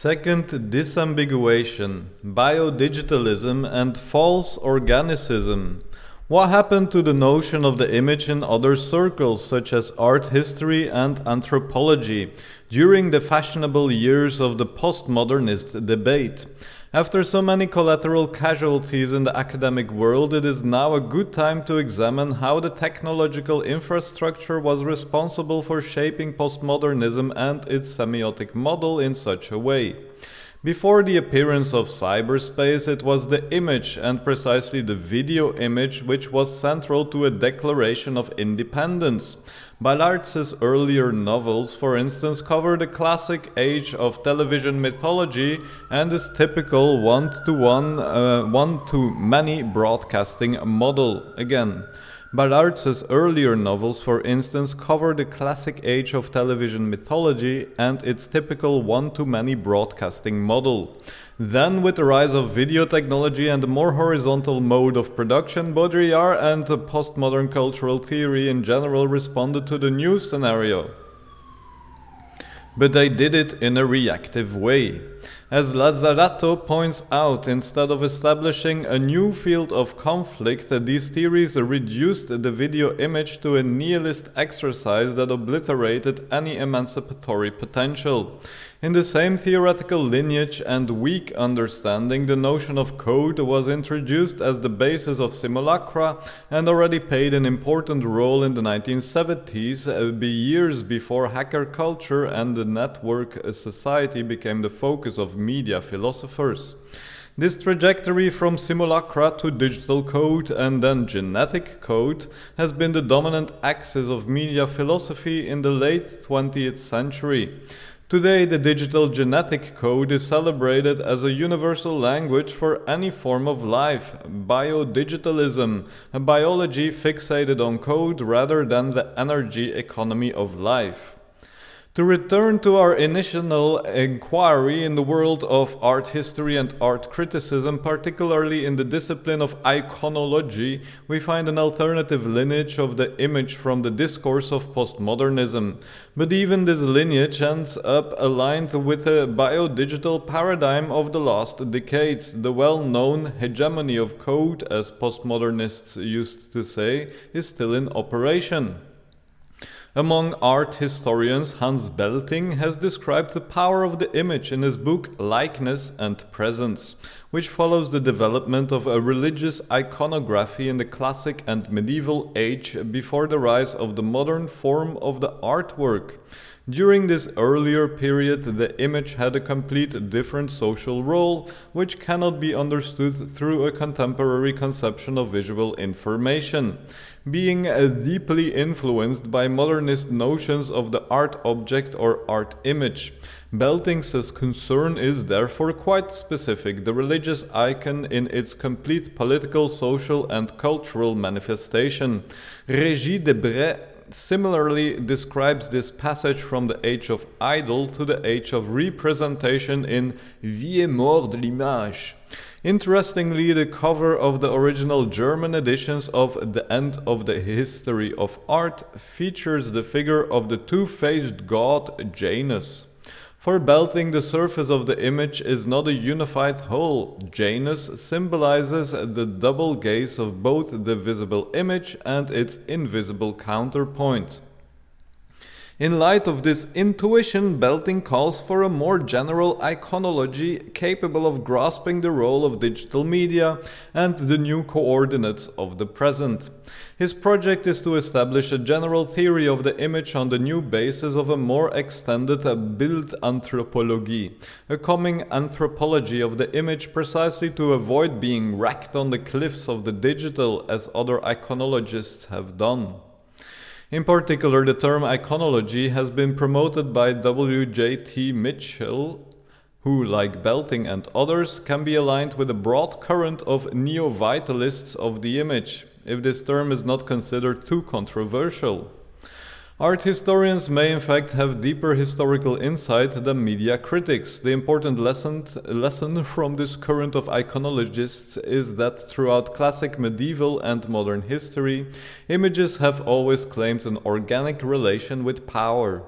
Second disambiguation biodigitalism and false organicism. What happened to the notion of the image in other circles, such as art history and anthropology, during the fashionable years of the postmodernist debate? After so many collateral casualties in the academic world, it is now a good time to examine how the technological infrastructure was responsible for shaping postmodernism and its semiotic model in such a way. Before the appearance of cyberspace, it was the image, and precisely the video image, which was central to a declaration of independence. Ballard's earlier novels, for instance, cover the classic age of television mythology and this typical one to one, uh, one to many broadcasting model. Again, Ballard's earlier novels, for instance, cover the classic age of television mythology and its typical one to many broadcasting model. Then, with the rise of video technology and a more horizontal mode of production, Baudrillard and postmodern cultural theory in general responded to the new scenario. But they did it in a reactive way. As Lazzarato points out, instead of establishing a new field of conflict, these theories reduced the video image to a nihilist exercise that obliterated any emancipatory potential. In the same theoretical lineage and weak understanding, the notion of code was introduced as the basis of simulacra and already played an important role in the 1970s, uh, years before hacker culture and the network society became the focus of media philosophers. This trajectory from simulacra to digital code and then genetic code has been the dominant axis of media philosophy in the late 20th century. Today, the digital genetic code is celebrated as a universal language for any form of life. Biodigitalism, a biology fixated on code rather than the energy economy of life. To return to our initial inquiry in the world of art history and art criticism, particularly in the discipline of iconology, we find an alternative lineage of the image from the discourse of postmodernism. But even this lineage ends up aligned with a biodigital paradigm of the last decades. The well known hegemony of code, as postmodernists used to say, is still in operation. Among art historians, Hans Belting has described the power of the image in his book Likeness and Presence, which follows the development of a religious iconography in the classic and medieval age before the rise of the modern form of the artwork. During this earlier period, the image had a complete different social role, which cannot be understood through a contemporary conception of visual information. Being uh, deeply influenced by modernist notions of the art object or art image, Belting's concern is therefore quite specific the religious icon in its complete political, social, and cultural manifestation. Régis Debray similarly describes this passage from the age of idol to the age of representation in Vie mort de l'image. Interestingly, the cover of the original German editions of The End of the History of Art features the figure of the two faced god Janus. For Belting, the surface of the image is not a unified whole. Janus symbolizes the double gaze of both the visible image and its invisible counterpoint. In light of this intuition, Belting calls for a more general iconology capable of grasping the role of digital media and the new coordinates of the present. His project is to establish a general theory of the image on the new basis of a more extended uh, Bildanthropologie, a coming anthropology of the image precisely to avoid being wrecked on the cliffs of the digital as other iconologists have done. In particular, the term iconology has been promoted by W.J.T. Mitchell, who, like Belting and others, can be aligned with a broad current of neo vitalists of the image, if this term is not considered too controversial. Art historians may in fact have deeper historical insight than media critics. The important lesson, lesson from this current of iconologists is that throughout classic medieval and modern history, images have always claimed an organic relation with power.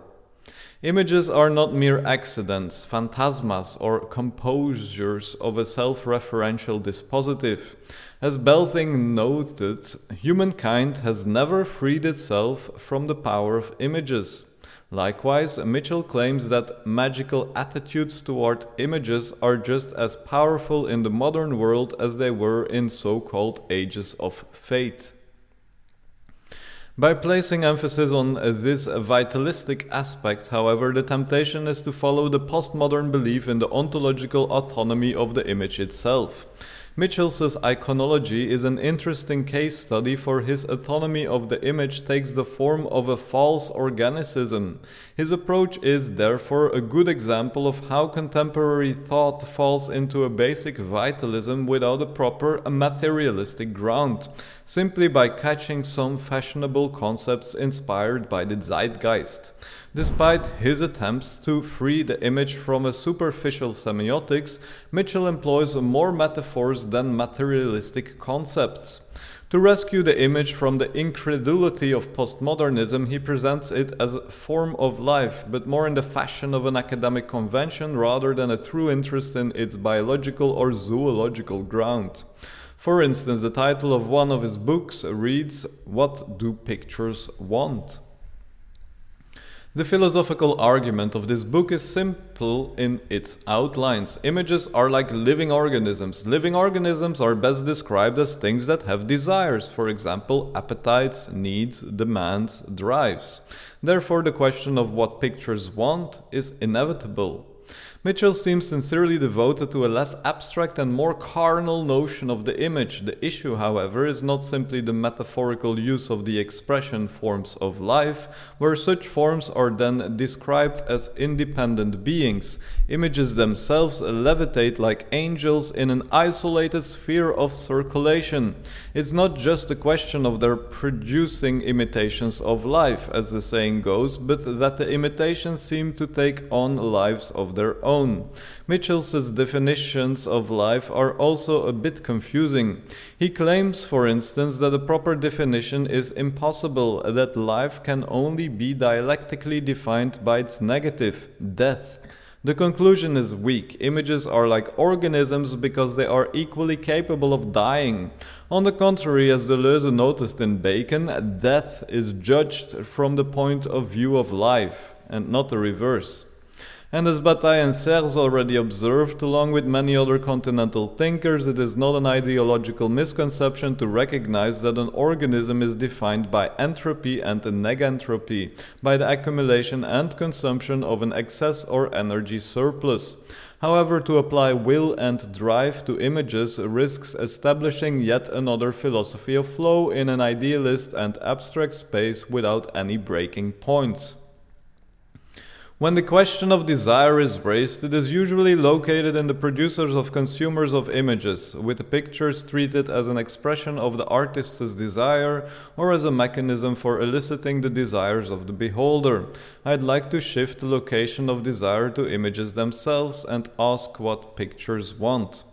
Images are not mere accidents, phantasmas, or composures of a self referential dispositive. As Belting noted, humankind has never freed itself from the power of images. Likewise, Mitchell claims that magical attitudes toward images are just as powerful in the modern world as they were in so called ages of fate. By placing emphasis on uh, this vitalistic aspect, however, the temptation is to follow the postmodern belief in the ontological autonomy of the image itself. Mitchell's iconology is an interesting case study for his autonomy of the image takes the form of a false organicism. His approach is therefore a good example of how contemporary thought falls into a basic vitalism without a proper materialistic ground, simply by catching some fashionable concepts inspired by the zeitgeist. Despite his attempts to free the image from a superficial semiotics, Mitchell employs more metaphors than materialistic concepts. To rescue the image from the incredulity of postmodernism, he presents it as a form of life, but more in the fashion of an academic convention rather than a true interest in its biological or zoological ground. For instance, the title of one of his books reads, What Do Pictures Want? The philosophical argument of this book is simple in its outlines. Images are like living organisms. Living organisms are best described as things that have desires, for example, appetites, needs, demands, drives. Therefore, the question of what pictures want is inevitable. Mitchell seems sincerely devoted to a less abstract and more carnal notion of the image. The issue, however, is not simply the metaphorical use of the expression forms of life, where such forms are then described as independent beings. Images themselves levitate like angels in an isolated sphere of circulation. It's not just a question of their producing imitations of life, as the saying goes, but that the imitations seem to take on lives of their own own. Mitchell's definitions of life are also a bit confusing. He claims, for instance, that a proper definition is impossible, that life can only be dialectically defined by its negative, death. The conclusion is weak. Images are like organisms because they are equally capable of dying. On the contrary, as Deleuze noticed in Bacon, death is judged from the point of view of life, and not the reverse. And as Bataille and Serres already observed, along with many other continental thinkers, it is not an ideological misconception to recognize that an organism is defined by entropy and negentropy, by the accumulation and consumption of an excess or energy surplus. However, to apply will and drive to images risks establishing yet another philosophy of flow in an idealist and abstract space without any breaking points. When the question of desire is raised, it is usually located in the producers of consumers of images, with pictures treated as an expression of the artist's desire or as a mechanism for eliciting the desires of the beholder. I'd like to shift the location of desire to images themselves and ask what pictures want.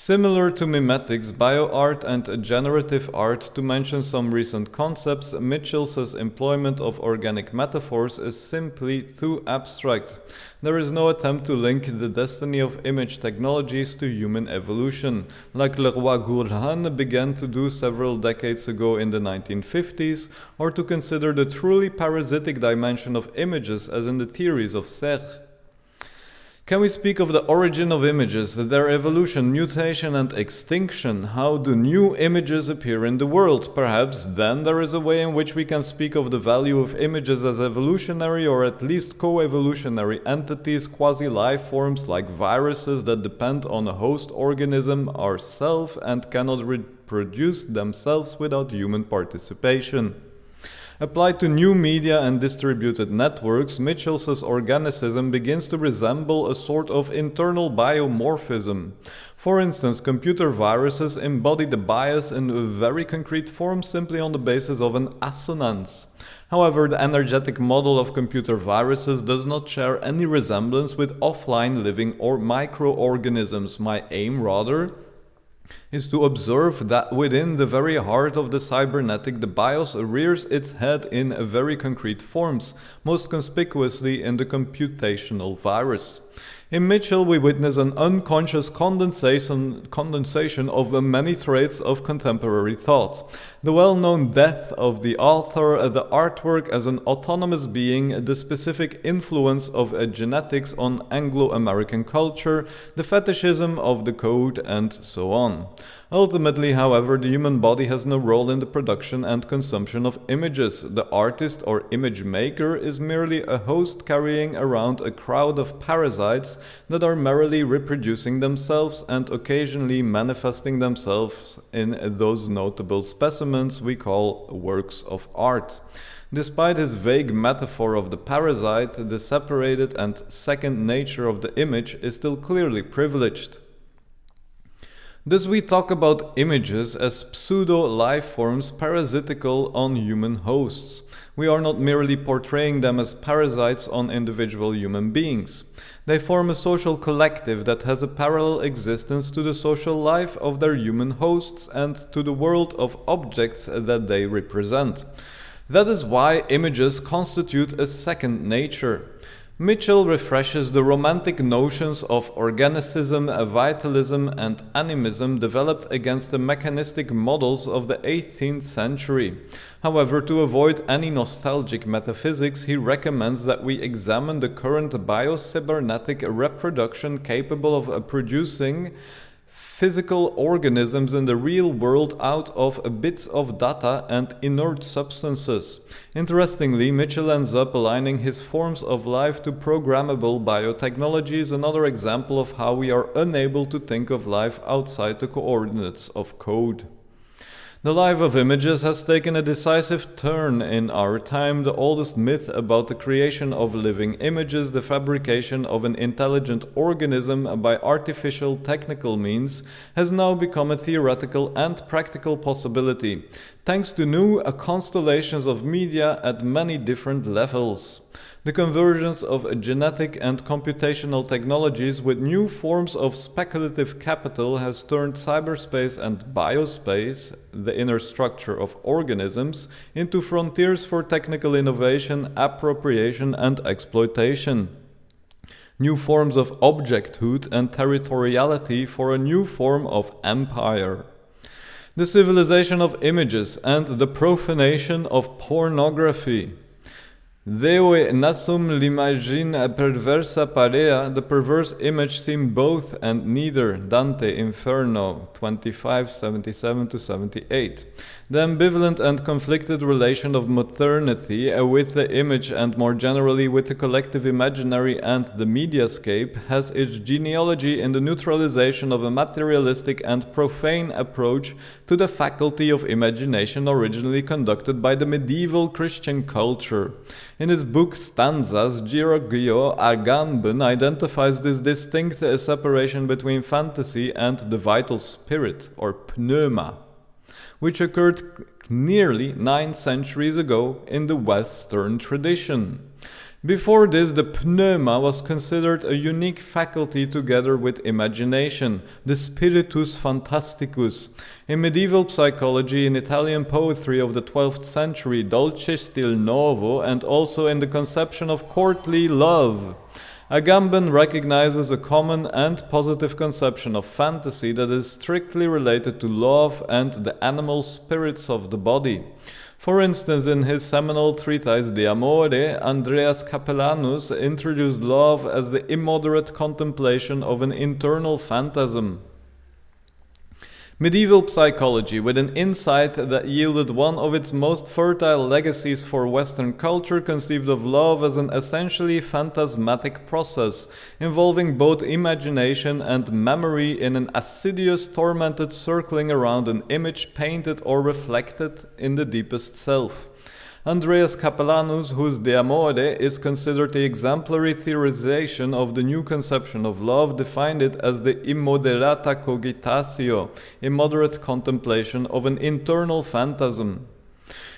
Similar to memetics, bioart, and generative art, to mention some recent concepts, Mitchell's employment of organic metaphors is simply too abstract. There is no attempt to link the destiny of image technologies to human evolution, like Leroi-Gourhan began to do several decades ago in the 1950s, or to consider the truly parasitic dimension of images as in the theories of Serres. Can we speak of the origin of images, their evolution, mutation, and extinction? How do new images appear in the world? Perhaps then there is a way in which we can speak of the value of images as evolutionary or at least co evolutionary entities, quasi life forms like viruses that depend on a host organism, ourself, and cannot reproduce themselves without human participation. Applied to new media and distributed networks, Mitchell's organicism begins to resemble a sort of internal biomorphism. For instance, computer viruses embody the bios in a very concrete form simply on the basis of an assonance. However, the energetic model of computer viruses does not share any resemblance with offline living or microorganisms. My aim, rather, is to observe that within the very heart of the cybernetic, the BIOS rears its head in very concrete forms, most conspicuously in the computational virus. In Mitchell, we witness an unconscious condensation, condensation of many traits of contemporary thought. The well known death of the author, uh, the artwork as an autonomous being, the specific influence of uh, genetics on Anglo American culture, the fetishism of the code, and so on. Ultimately, however, the human body has no role in the production and consumption of images. The artist or image maker is merely a host carrying around a crowd of parasites that are merrily reproducing themselves and occasionally manifesting themselves in those notable specimens we call works of art. Despite his vague metaphor of the parasite, the separated and second nature of the image is still clearly privileged. Thus, we talk about images as pseudo life forms parasitical on human hosts. We are not merely portraying them as parasites on individual human beings. They form a social collective that has a parallel existence to the social life of their human hosts and to the world of objects that they represent. That is why images constitute a second nature. Mitchell refreshes the romantic notions of organicism, vitalism, and animism developed against the mechanistic models of the 18th century. However, to avoid any nostalgic metaphysics, he recommends that we examine the current biocybernetic reproduction capable of producing physical organisms in the real world out of bits of data and inert substances. Interestingly, Mitchell ends up aligning his forms of life to programmable biotechnologies, another example of how we are unable to think of life outside the coordinates of code. The life of images has taken a decisive turn in our time. The oldest myth about the creation of living images, the fabrication of an intelligent organism by artificial technical means, has now become a theoretical and practical possibility, thanks to new constellations of media at many different levels the convergence of genetic and computational technologies with new forms of speculative capital has turned cyberspace and biospace, the inner structure of organisms, into frontiers for technical innovation, appropriation, and exploitation. New forms of objecthood and territoriality for a new form of empire the civilization of images and the profanation of pornography. Deue nasum l'imagine perversa parea, the perverse image seemed both and neither. Dante Inferno 25 77 to 78. The ambivalent and conflicted relation of modernity uh, with the image and more generally with the collective imaginary and the mediascape has its genealogy in the neutralization of a materialistic and profane approach to the faculty of imagination originally conducted by the medieval Christian culture. In his book Stanzas, Giorgio Agamben identifies this distinct separation between fantasy and the vital spirit, or pneuma which occurred nearly nine centuries ago in the Western tradition. Before this, the pneuma was considered a unique faculty together with imagination, the spiritus fantasticus. In medieval psychology, in Italian poetry of the 12th century, dolce stil novo, and also in the conception of courtly love. Agamben recognizes a common and positive conception of fantasy that is strictly related to love and the animal spirits of the body. For instance, in his seminal treatise De Amore, Andreas Capellanus introduced love as the immoderate contemplation of an internal phantasm. Medieval psychology, with an insight that yielded one of its most fertile legacies for Western culture, conceived of love as an essentially phantasmatic process, involving both imagination and memory in an assiduous, tormented circling around an image painted or reflected in the deepest self. Andreas Capellanus, whose De Amore is considered the exemplary theorization of the new conception of love, defined it as the immoderata cogitatio, immoderate contemplation of an internal phantasm.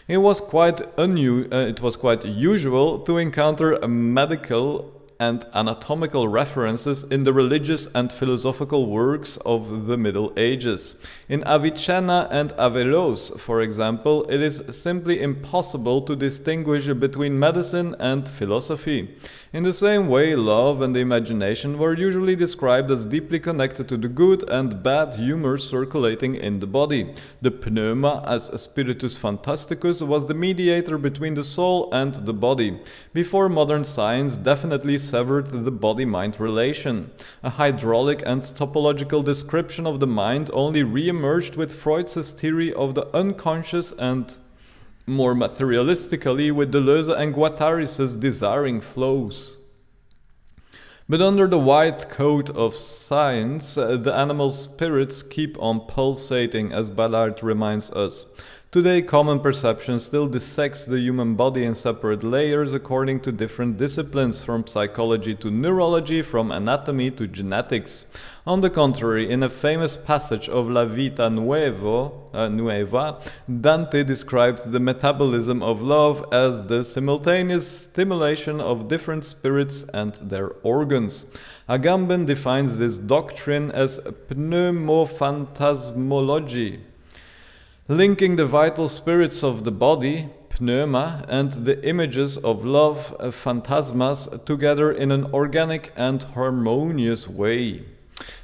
It was quite unu- uh, it was quite usual to encounter a medical and anatomical references in the religious and philosophical works of the Middle Ages. In Avicenna and Averroes, for example, it is simply impossible to distinguish between medicine and philosophy. In the same way, love and the imagination were usually described as deeply connected to the good and bad humor circulating in the body. The pneuma, as spiritus fantasticus, was the mediator between the soul and the body, before modern science definitely severed the body mind relation. A hydraulic and topological description of the mind only re emerged with Freud's theory of the unconscious and more materialistically with Deleuze and Guattari's desiring flows. But under the white coat of science, uh, the animal spirits keep on pulsating, as Ballard reminds us. Today, common perception still dissects the human body in separate layers according to different disciplines, from psychology to neurology, from anatomy to genetics. On the contrary, in a famous passage of La Vita Nuevo, uh, Nueva, Dante describes the metabolism of love as the simultaneous stimulation of different spirits and their organs. Agamben defines this doctrine as pneumophantasmology linking the vital spirits of the body, pneuma, and the images of love, uh, phantasmas, together in an organic and harmonious way.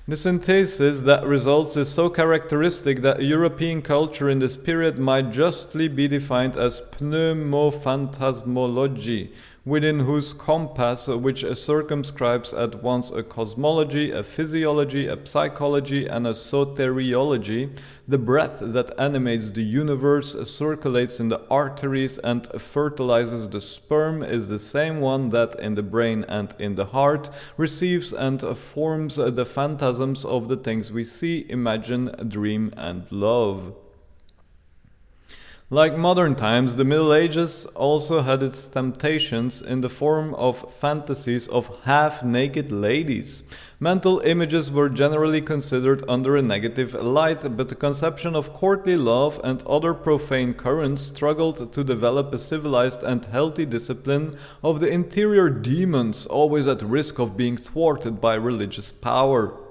The synthesis that results is so characteristic that European culture in this period might justly be defined as pneumophantasmology, within whose compass, uh, which circumscribes at once a cosmology, a physiology, a psychology, and a soteriology, the breath that animates the universe, uh, circulates in the arteries, and fertilizes the sperm is the same one that in the brain and in the heart receives and uh, forms the phantasms of the things we see, imagine, dream, and love. Like modern times, the Middle Ages also had its temptations in the form of fantasies of half naked ladies. Mental images were generally considered under a negative light, but the conception of courtly love and other profane currents struggled to develop a civilized and healthy discipline of the interior demons, always at risk of being thwarted by religious power.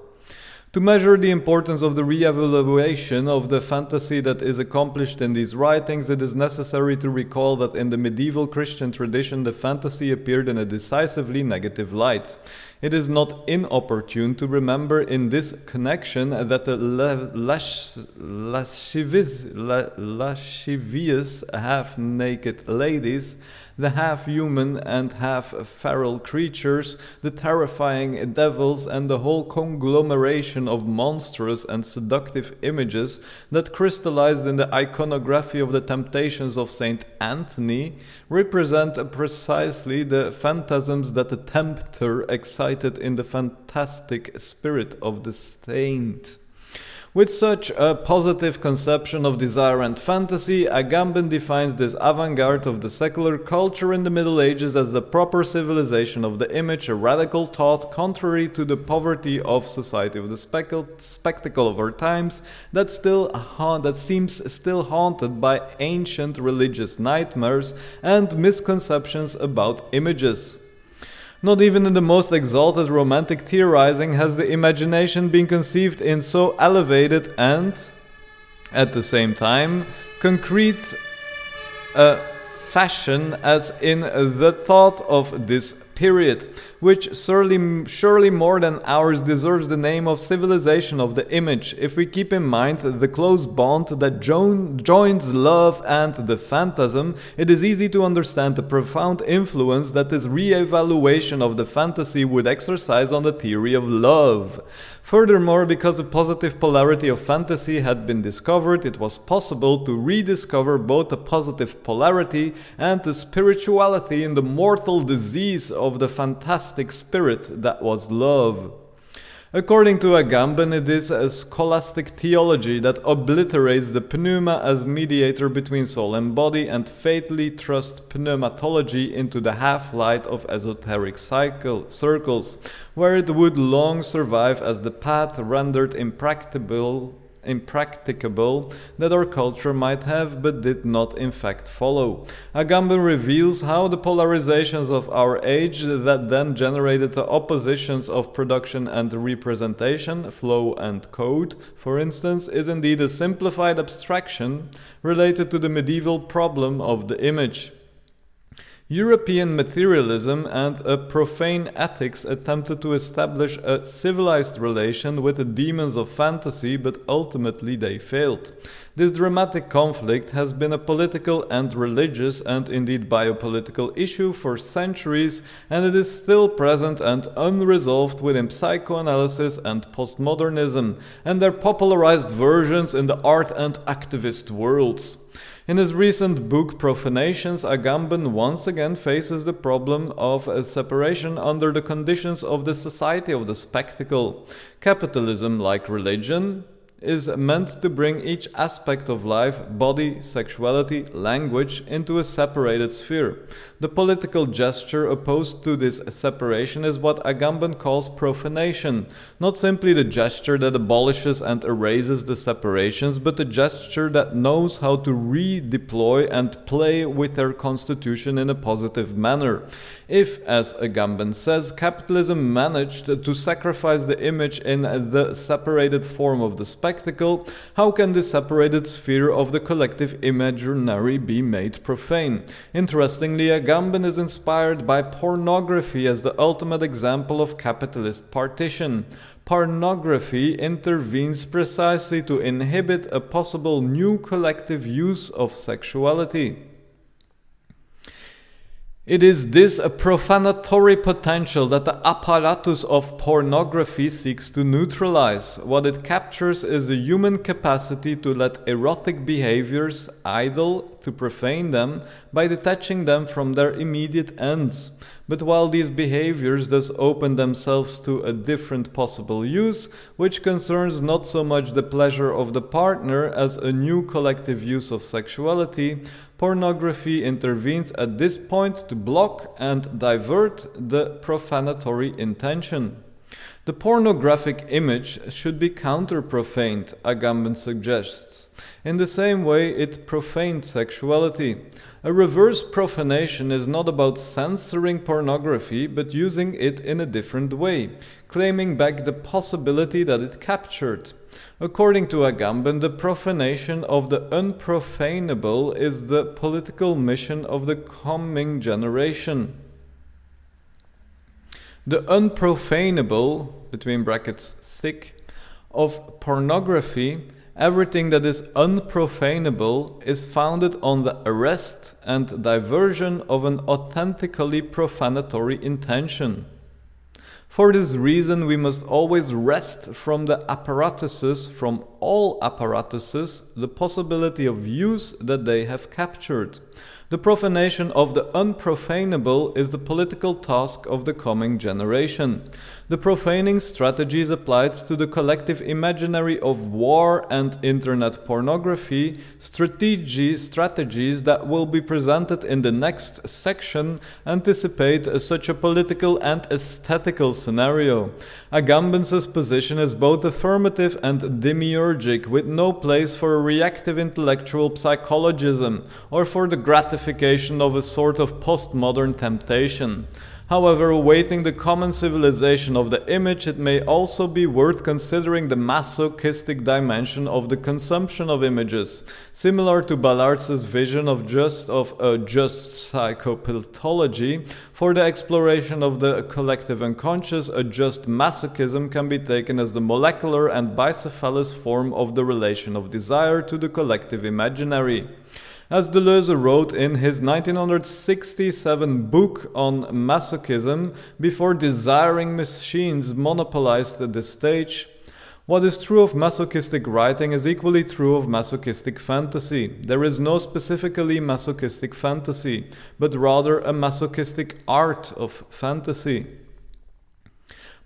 To measure the importance of the re-evaluation of the fantasy that is accomplished in these writings, it is necessary to recall that in the medieval Christian tradition the fantasy appeared in a decisively negative light. It is not inopportune to remember in this connection that the lascivious half naked ladies the half human and half feral creatures, the terrifying devils, and the whole conglomeration of monstrous and seductive images that crystallized in the iconography of the temptations of Saint Anthony represent precisely the phantasms that the tempter excited in the fantastic spirit of the saint. With such a positive conception of desire and fantasy, Agamben defines this avant-garde of the secular culture in the Middle Ages as the proper civilization of the image, a radical thought contrary to the poverty of society of the spectacle of our times that still that seems still haunted by ancient religious nightmares and misconceptions about images. Not even in the most exalted romantic theorizing has the imagination been conceived in so elevated and, at the same time, concrete a fashion as in the thought of this period, which surely, surely more than ours deserves the name of civilization of the image, if we keep in mind the close bond that jo- joins love and the phantasm, it is easy to understand the profound influence that this re-evaluation of the fantasy would exercise on the theory of love. Furthermore, because the positive polarity of fantasy had been discovered, it was possible to rediscover both the positive polarity and the spirituality in the mortal disease of the fantastic spirit that was love. According to Agamben, it is a scholastic theology that obliterates the pneuma as mediator between soul and body and fatally thrusts pneumatology into the half light of esoteric cycle, circles, where it would long survive as the path rendered impracticable impracticable that our culture might have but did not in fact follow. Agamben reveals how the polarizations of our age that then generated the oppositions of production and representation, flow and code, for instance, is indeed a simplified abstraction related to the medieval problem of the image. European materialism and a profane ethics attempted to establish a civilized relation with the demons of fantasy, but ultimately they failed. This dramatic conflict has been a political and religious and indeed biopolitical issue for centuries, and it is still present and unresolved within psychoanalysis and postmodernism, and their popularized versions in the art and activist worlds. In his recent book Profanations, Agamben once again faces the problem of a separation under the conditions of the society of the spectacle. Capitalism, like religion, is meant to bring each aspect of life body, sexuality, language into a separated sphere. The political gesture opposed to this separation is what Agamben calls profanation, not simply the gesture that abolishes and erases the separations, but the gesture that knows how to redeploy and play with their constitution in a positive manner. If, as Agamben says, capitalism managed to sacrifice the image in the separated form of the spectacle, how can the separated sphere of the collective imaginary be made profane? Interestingly, Agamben is inspired by pornography as the ultimate example of capitalist partition. Pornography intervenes precisely to inhibit a possible new collective use of sexuality. It is this profanatory potential that the apparatus of pornography seeks to neutralize. What it captures is the human capacity to let erotic behaviors idle, to profane them, by detaching them from their immediate ends. But while these behaviors thus open themselves to a different possible use, which concerns not so much the pleasure of the partner as a new collective use of sexuality, pornography intervenes at this point to block and divert the profanatory intention. The pornographic image should be counter profaned, Agamben suggests. In the same way, it profaned sexuality. A reverse profanation is not about censoring pornography, but using it in a different way, claiming back the possibility that it captured. According to Agamben, the profanation of the unprofanable is the political mission of the coming generation. The unprofanable, between brackets, sick, of pornography Everything that is unprofanable is founded on the arrest and diversion of an authentically profanatory intention. For this reason, we must always wrest from the apparatuses, from all apparatuses, the possibility of use that they have captured. The profanation of the unprofanable is the political task of the coming generation. The profaning strategies applied to the collective imaginary of war and internet pornography, strategies, strategies that will be presented in the next section, anticipate such a political and aesthetical scenario. Agamben's position is both affirmative and demiurgic, with no place for reactive intellectual psychologism or for the gratification of a sort of postmodern temptation. However, awaiting the common civilization of the image, it may also be worth considering the masochistic dimension of the consumption of images, similar to Ballard's vision of just of a just psychopathology. For the exploration of the collective unconscious, a just masochism can be taken as the molecular and bicephalous form of the relation of desire to the collective imaginary. As Deleuze wrote in his 1967 book on masochism, before desiring machines monopolized the stage, what is true of masochistic writing is equally true of masochistic fantasy. There is no specifically masochistic fantasy, but rather a masochistic art of fantasy.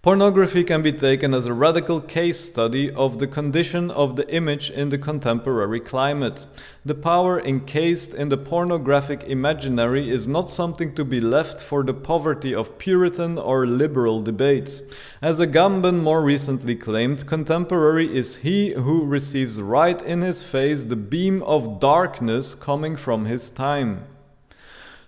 Pornography can be taken as a radical case study of the condition of the image in the contemporary climate. The power encased in the pornographic imaginary is not something to be left for the poverty of Puritan or liberal debates. As Agamben more recently claimed, contemporary is he who receives right in his face the beam of darkness coming from his time.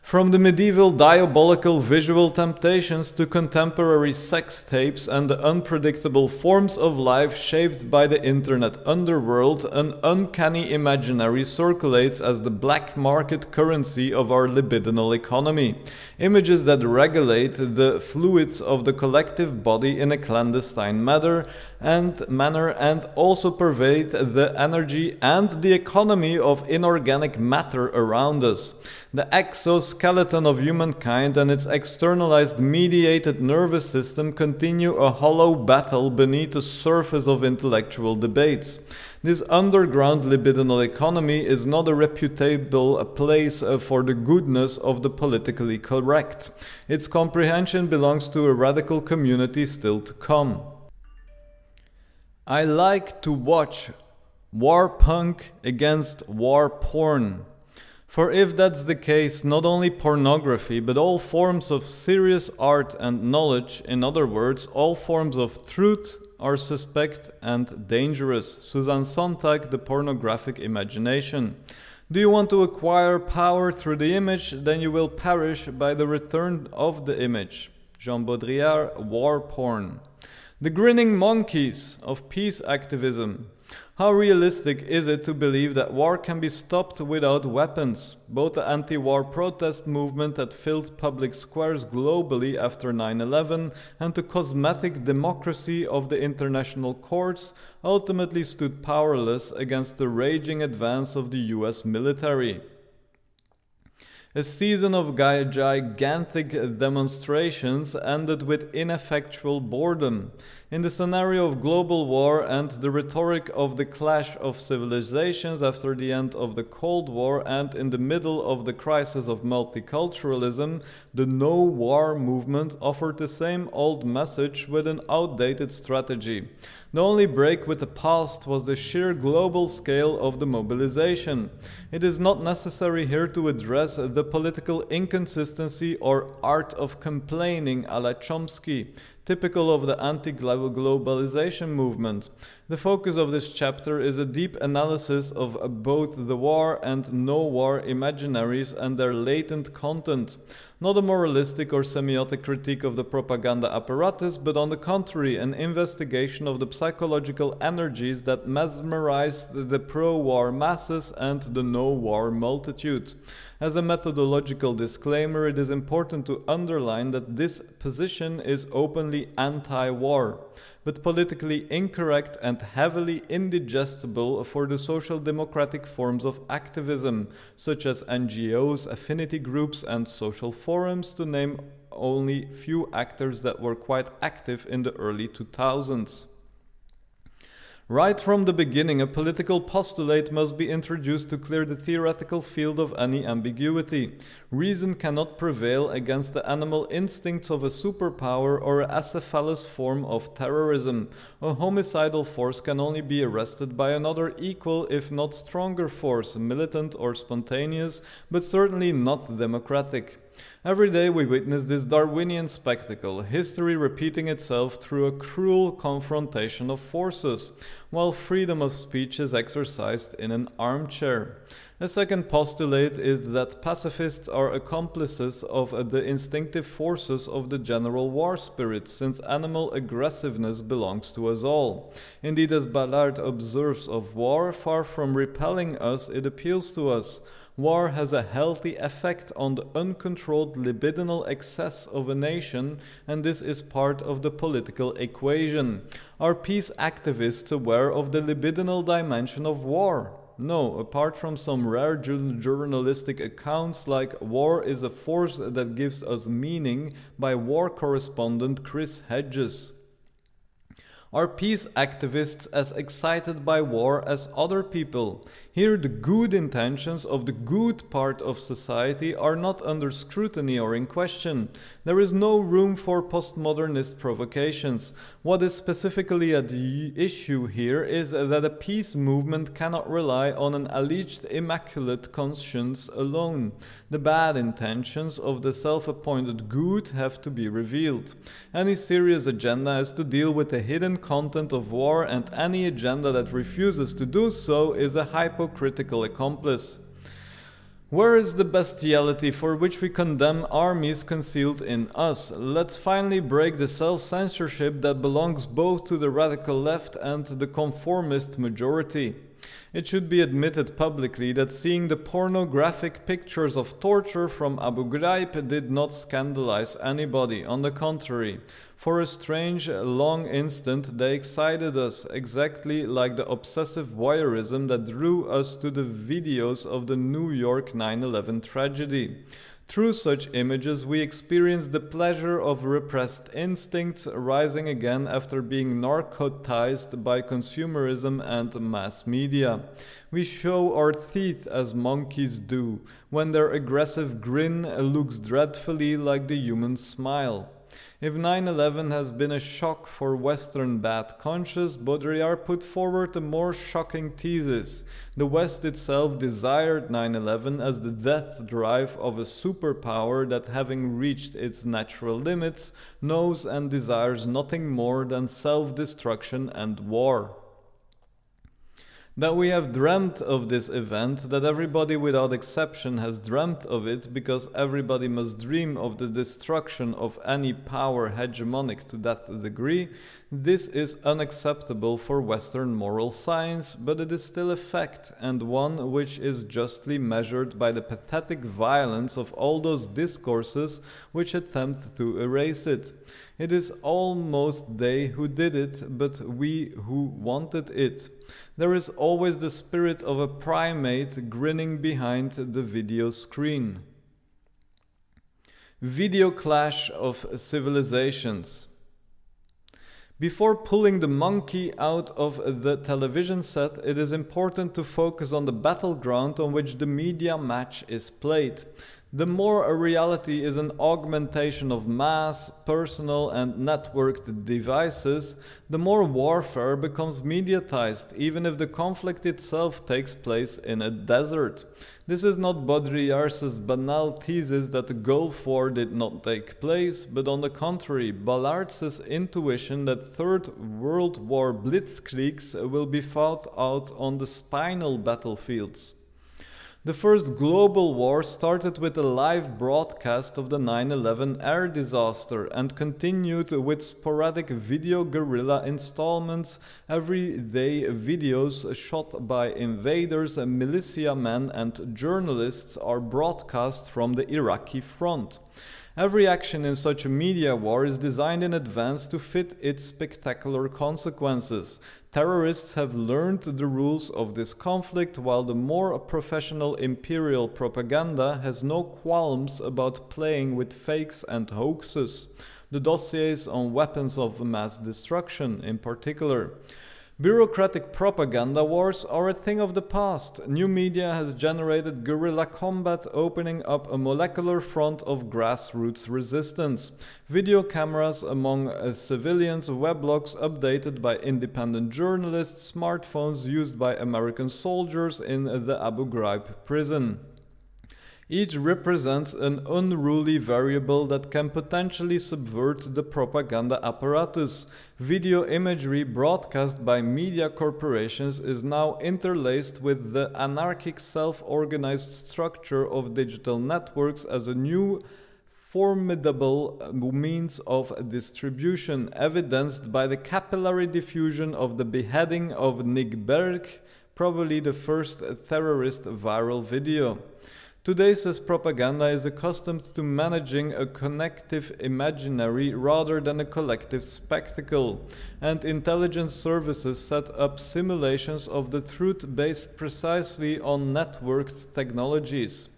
From the medieval diabolical visual temptations to contemporary sex tapes and the unpredictable forms of life shaped by the internet underworld, an uncanny imaginary circulates as the black market currency of our libidinal economy. Images that regulate the fluids of the collective body in a clandestine manner and manner and also pervade the energy and the economy of inorganic matter around us. The exoskeleton of humankind and its externalized mediated nervous system continue a hollow battle beneath the surface of intellectual debates. This underground libidinal economy is not a reputable place uh, for the goodness of the politically correct. Its comprehension belongs to a radical community still to come. I like to watch war punk against war porn. For if that's the case, not only pornography, but all forms of serious art and knowledge, in other words, all forms of truth, are suspect and dangerous. Susan Sontag, The Pornographic Imagination. Do you want to acquire power through the image? Then you will perish by the return of the image. Jean Baudrillard, War Porn. The Grinning Monkeys of Peace Activism. How realistic is it to believe that war can be stopped without weapons? Both the anti war protest movement that filled public squares globally after 9 11 and the cosmetic democracy of the international courts ultimately stood powerless against the raging advance of the US military. A season of gigantic demonstrations ended with ineffectual boredom. In the scenario of global war and the rhetoric of the clash of civilizations after the end of the Cold War and in the middle of the crisis of multiculturalism, the no war movement offered the same old message with an outdated strategy. The only break with the past was the sheer global scale of the mobilization. It is not necessary here to address the political inconsistency or art of complaining a la Chomsky typical of the anti globalization movement. The focus of this chapter is a deep analysis of both the war and no war imaginaries and their latent content. Not a moralistic or semiotic critique of the propaganda apparatus, but on the contrary, an investigation of the psychological energies that mesmerized the pro war masses and the no war multitude. As a methodological disclaimer, it is important to underline that this position is openly anti war, but politically incorrect and heavily indigestible for the social democratic forms of activism, such as NGOs, affinity groups, and social forums, to name only few actors that were quite active in the early 2000s. Right from the beginning, a political postulate must be introduced to clear the theoretical field of any ambiguity. Reason cannot prevail against the animal instincts of a superpower or a acephalous form of terrorism. A homicidal force can only be arrested by another equal, if not stronger force, militant or spontaneous, but certainly not democratic. Every day we witness this Darwinian spectacle, history repeating itself through a cruel confrontation of forces, while freedom of speech is exercised in an armchair. A second postulate is that pacifists are accomplices of the instinctive forces of the general war spirit, since animal aggressiveness belongs to us all. Indeed, as Ballard observes of war, far from repelling us, it appeals to us. War has a healthy effect on the uncontrolled libidinal excess of a nation, and this is part of the political equation. Are peace activists aware of the libidinal dimension of war? No, apart from some rare journalistic accounts like War is a Force That Gives Us Meaning by war correspondent Chris Hedges. Are peace activists as excited by war as other people? Here, the good intentions of the good part of society are not under scrutiny or in question. There is no room for postmodernist provocations. What is specifically at issue here is that a peace movement cannot rely on an alleged immaculate conscience alone. The bad intentions of the self appointed good have to be revealed. Any serious agenda has to deal with the hidden content of war, and any agenda that refuses to do so is a hypocritical accomplice. Where is the bestiality for which we condemn armies concealed in us? Let's finally break the self censorship that belongs both to the radical left and the conformist majority. It should be admitted publicly that seeing the pornographic pictures of torture from Abu Ghraib did not scandalize anybody. On the contrary, for a strange, long instant, they excited us, exactly like the obsessive voyeurism that drew us to the videos of the New York 9 11 tragedy. Through such images, we experience the pleasure of repressed instincts rising again after being narcotized by consumerism and mass media. We show our teeth as monkeys do, when their aggressive grin looks dreadfully like the human smile. If 9 11 has been a shock for Western bad conscience, Baudrillard put forward a more shocking thesis. The West itself desired 9 11 as the death drive of a superpower that, having reached its natural limits, knows and desires nothing more than self destruction and war that we have dreamt of this event, that everybody without exception has dreamt of it, because everybody must dream of the destruction of any power hegemonic to that degree, this is unacceptable for Western moral science, but it is still a fact, and one which is justly measured by the pathetic violence of all those discourses which attempt to erase it. It is almost they who did it, but we who wanted it. There is always the spirit of a primate grinning behind the video screen. Video clash of civilizations. Before pulling the monkey out of the television set, it is important to focus on the battleground on which the media match is played. The more a reality is an augmentation of mass, personal, and networked devices, the more warfare becomes mediatized, even if the conflict itself takes place in a desert. This is not Baudrillard's banal thesis that the Gulf War did not take place, but on the contrary, Ballard's intuition that Third World War blitzkriegs will be fought out on the spinal battlefields. The first global war started with a live broadcast of the 9 11 air disaster and continued with sporadic video guerrilla installments, everyday videos shot by invaders, militia men, and journalists are broadcast from the Iraqi front. Every action in such a media war is designed in advance to fit its spectacular consequences. Terrorists have learned the rules of this conflict, while the more professional imperial propaganda has no qualms about playing with fakes and hoaxes. The dossiers on weapons of mass destruction, in particular. Bureaucratic propaganda wars are a thing of the past. New media has generated guerrilla combat, opening up a molecular front of grassroots resistance. Video cameras among uh, civilians, weblogs updated by independent journalists, smartphones used by American soldiers in the Abu Ghraib prison. Each represents an unruly variable that can potentially subvert the propaganda apparatus. Video imagery broadcast by media corporations is now interlaced with the anarchic self organized structure of digital networks as a new formidable uh, means of distribution, evidenced by the capillary diffusion of the beheading of Nick Berg, probably the first terrorist viral video. Today's propaganda is accustomed to managing a connective imaginary rather than a collective spectacle, and intelligence services set up simulations of the truth based precisely on networked technologies.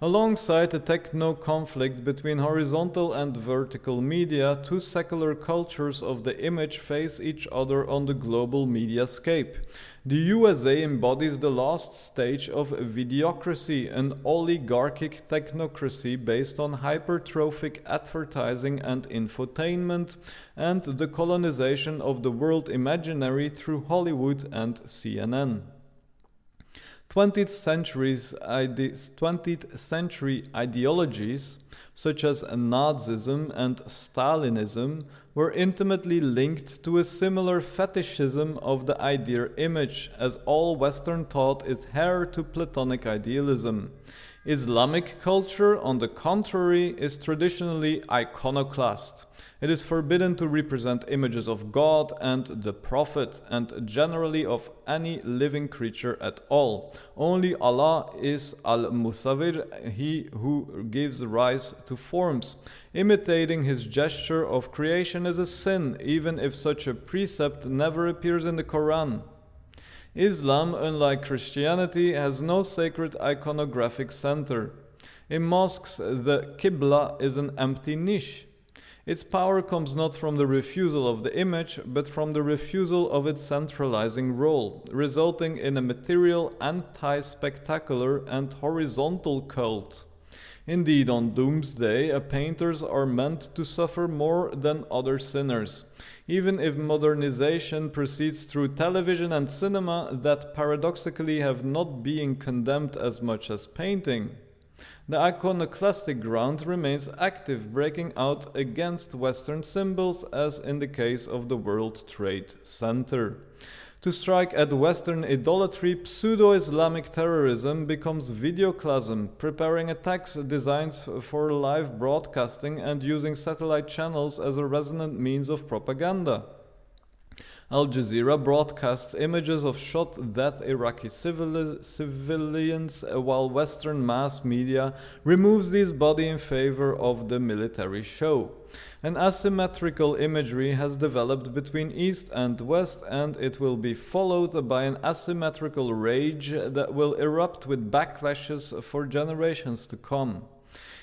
Alongside a techno conflict between horizontal and vertical media, two secular cultures of the image face each other on the global mediascape. The USA embodies the last stage of videocracy, an oligarchic technocracy based on hypertrophic advertising and infotainment, and the colonization of the world imaginary through Hollywood and CNN. 20th, centuries, 20th century ideologies such as Nazism and Stalinism were intimately linked to a similar fetishism of the ideal image, as all Western thought is heir to Platonic idealism. Islamic culture, on the contrary, is traditionally iconoclast. It is forbidden to represent images of God and the Prophet, and generally of any living creature at all. Only Allah is Al Musawwir, He who gives rise to forms. Imitating His gesture of creation is a sin, even if such a precept never appears in the Quran. Islam, unlike Christianity, has no sacred iconographic center. In mosques, the Qibla is an empty niche. Its power comes not from the refusal of the image, but from the refusal of its centralizing role, resulting in a material, anti spectacular, and horizontal cult. Indeed, on Doomsday, painters are meant to suffer more than other sinners, even if modernization proceeds through television and cinema that paradoxically have not been condemned as much as painting. The iconoclastic ground remains active, breaking out against Western symbols, as in the case of the World Trade Center. To strike at Western idolatry, pseudo Islamic terrorism becomes videoclasm, preparing attacks designed for live broadcasting and using satellite channels as a resonant means of propaganda. Al Jazeera broadcasts images of shot dead Iraqi civili- civilians uh, while Western mass media removes these bodies in favor of the military show. An asymmetrical imagery has developed between East and West, and it will be followed by an asymmetrical rage that will erupt with backlashes for generations to come.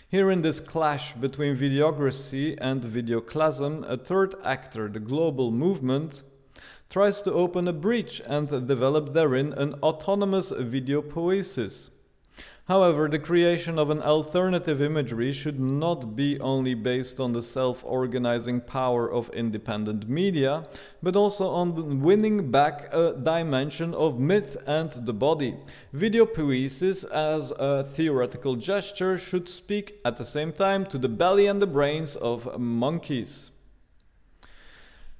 Here, in this clash between videography and videoclasm, a third actor, the global movement, tries to open a breach and develop therein an autonomous video poiesis. However, the creation of an alternative imagery should not be only based on the self organizing power of independent media, but also on winning back a dimension of myth and the body. Video poesis, as a theoretical gesture, should speak at the same time to the belly and the brains of monkeys.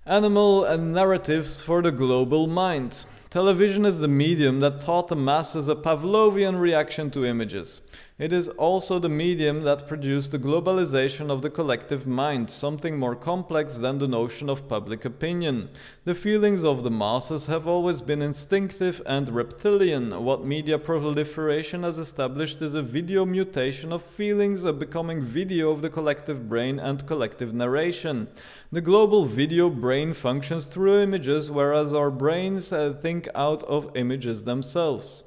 Animal and narratives for the global mind. Television is the medium that taught the masses a Pavlovian reaction to images. It is also the medium that produced the globalization of the collective mind, something more complex than the notion of public opinion. The feelings of the masses have always been instinctive and reptilian. What media proliferation has established is a video mutation of feelings, a becoming video of the collective brain and collective narration. The global video brain functions through images, whereas our brains uh, think out of images themselves.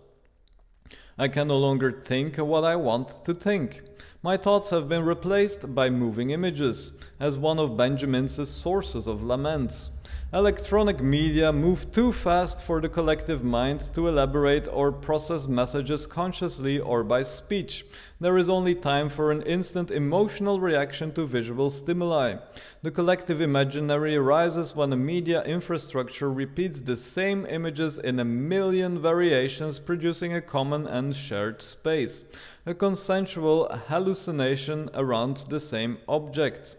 I can no longer think what I want to think. My thoughts have been replaced by moving images, as one of Benjamin's sources of laments. Electronic media move too fast for the collective mind to elaborate or process messages consciously or by speech. There is only time for an instant emotional reaction to visual stimuli. The collective imaginary arises when a media infrastructure repeats the same images in a million variations, producing a common and shared space, a consensual hallucination around the same object.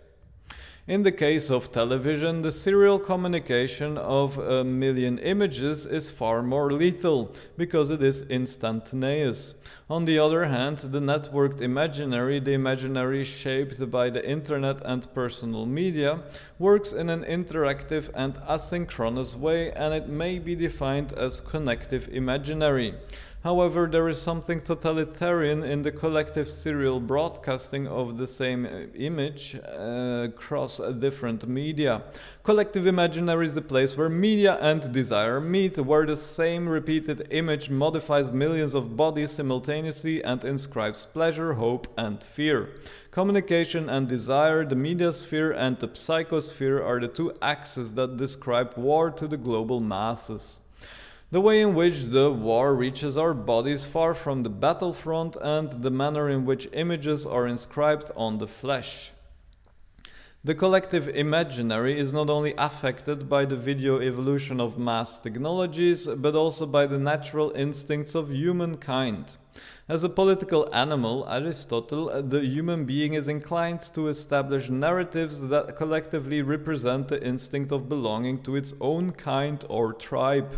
In the case of television, the serial communication of a million images is far more lethal because it is instantaneous. On the other hand, the networked imaginary, the imaginary shaped by the internet and personal media, works in an interactive and asynchronous way and it may be defined as connective imaginary. However, there is something totalitarian in the collective serial broadcasting of the same image uh, across different media. Collective imaginary is the place where media and desire meet, where the same repeated image modifies millions of bodies simultaneously and inscribes pleasure, hope, and fear. Communication and desire, the media sphere and the psychosphere are the two axes that describe war to the global masses. The way in which the war reaches our bodies far from the battlefront and the manner in which images are inscribed on the flesh. The collective imaginary is not only affected by the video evolution of mass technologies, but also by the natural instincts of humankind. As a political animal, Aristotle, the human being is inclined to establish narratives that collectively represent the instinct of belonging to its own kind or tribe.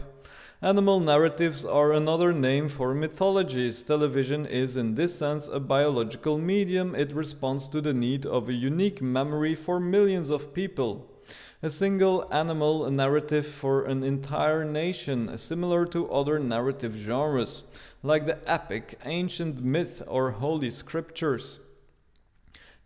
Animal narratives are another name for mythologies. Television is, in this sense, a biological medium. It responds to the need of a unique memory for millions of people. A single animal narrative for an entire nation, similar to other narrative genres, like the epic, ancient myth, or holy scriptures.